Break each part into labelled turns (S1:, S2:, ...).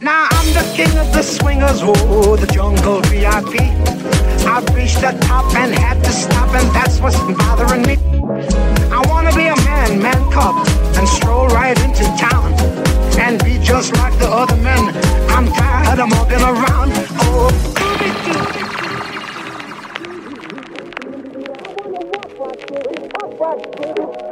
S1: Now I'm the king of the swingers, oh, the jungle VIP. I've reached the top and had to stop, and that's what's bothering me. I wanna be a man, man cub, and stroll right into town and be just like the other men. I'm tired of walking around, oh. Doobie doobie. Thank you.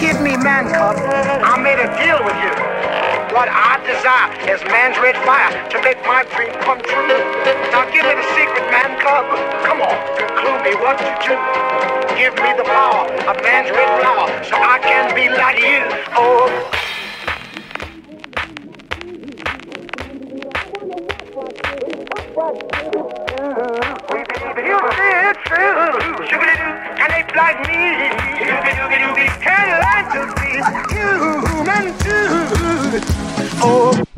S1: kidney man cub. I made a deal with you. What I desire is man's red fire to make my dream come true. Now give me the secret, man cub. Come on, clue me what to do. Give me the power of man's red flower so I can be like you. Oh. You see it's true. Sugar and they like me. oh.